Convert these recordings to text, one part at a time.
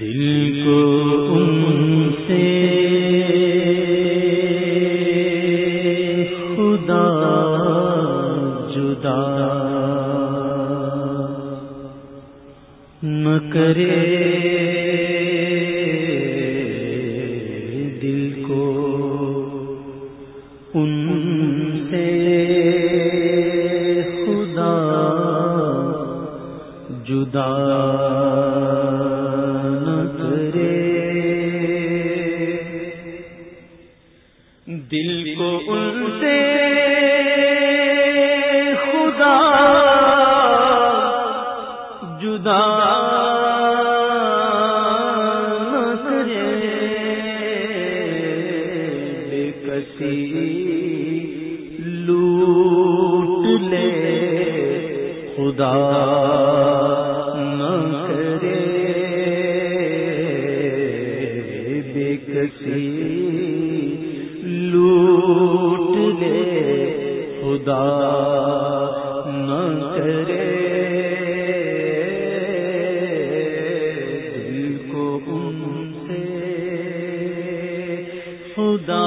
دل کو ان سے دل کو ان سے خدا جدا کسی لوٹ لے خدا خدا نہ کرے۔ دل کو ان سے خدا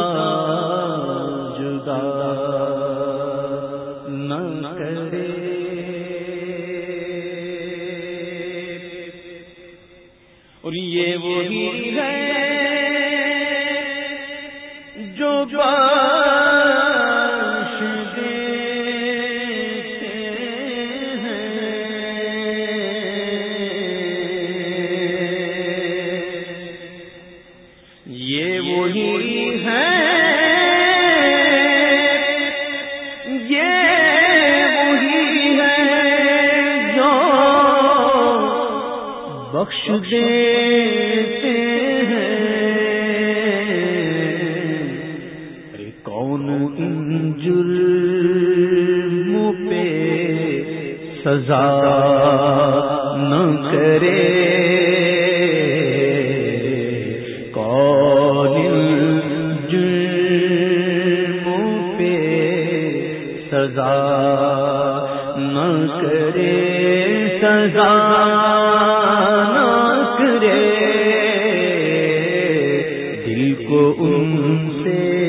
جدا نہ کرے۔ اور یہ وہی ہے بخش دیتے ہیں۔ کون ان پہ سزا نہ کرے؟ کو ان سے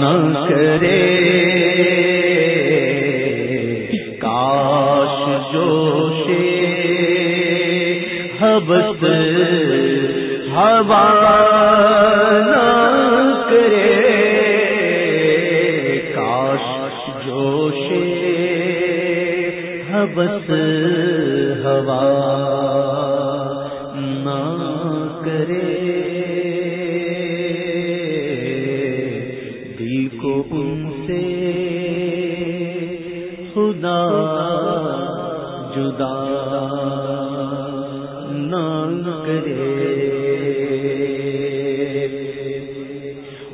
نہ کرے کاش جوش حبس ہوا نہ کاش ہوا نہ کرے کرے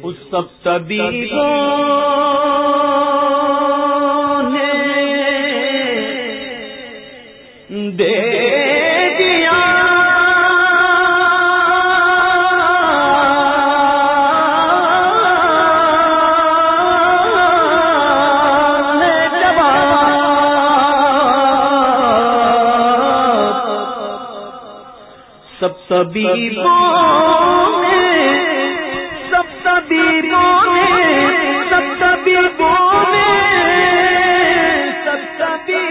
اس سب تبھی سبھی سب سبھی بونے سب سبھی بونے سب سبھی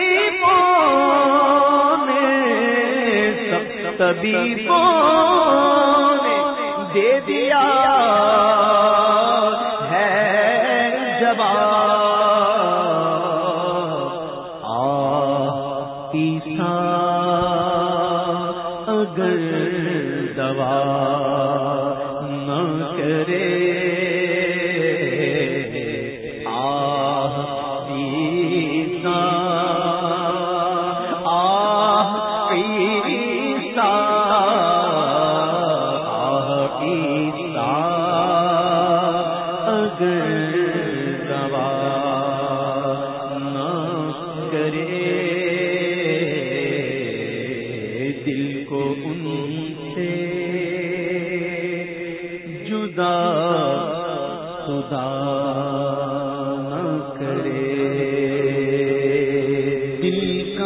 سب سبھی بونے دے دیا ہے جواب۔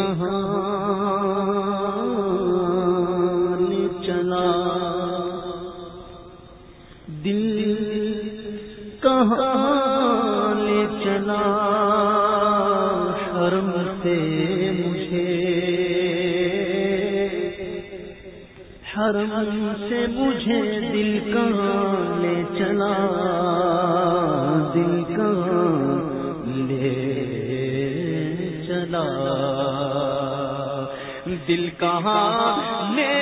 جہان چلا۔ دل کہاں چلا؟ شرم سے مجھے۔ حرم سے مجھے دل کہاں لے چلا؟ دل کہاں لے چلا؟ دل کہاں لے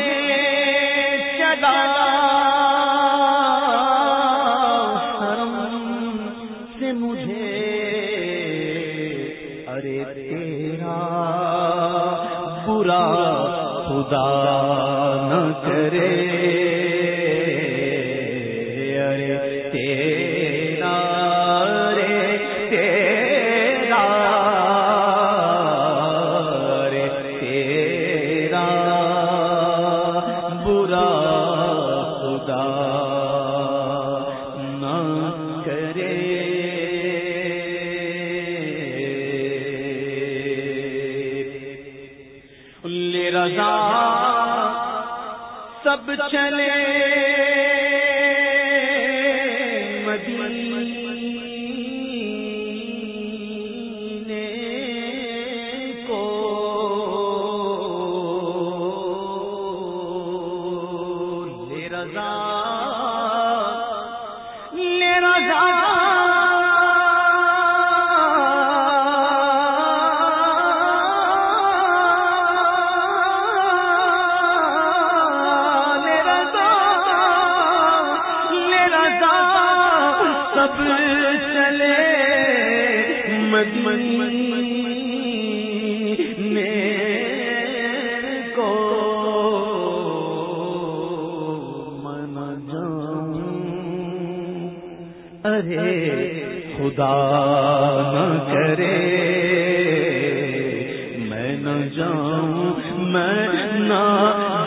چلا؟ حرم سے مجھے ارے تیرا برا خدا نہ کرے۔ ارے تیرا رضا سب چلے۔ خدا نہ کرے۔ میں نہ جاؤں، میں نہ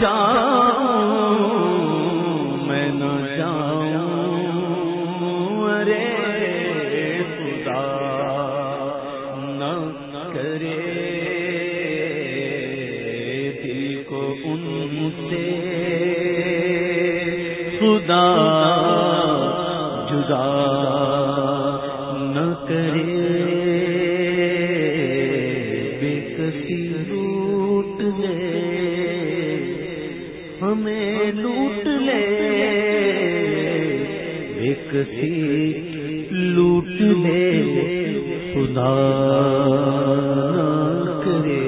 جاؤں، میں نہ جاؤں۔ ارے خدا نہ کرے۔ دل کو ان سے خدا لوٹ لے خدا کرے۔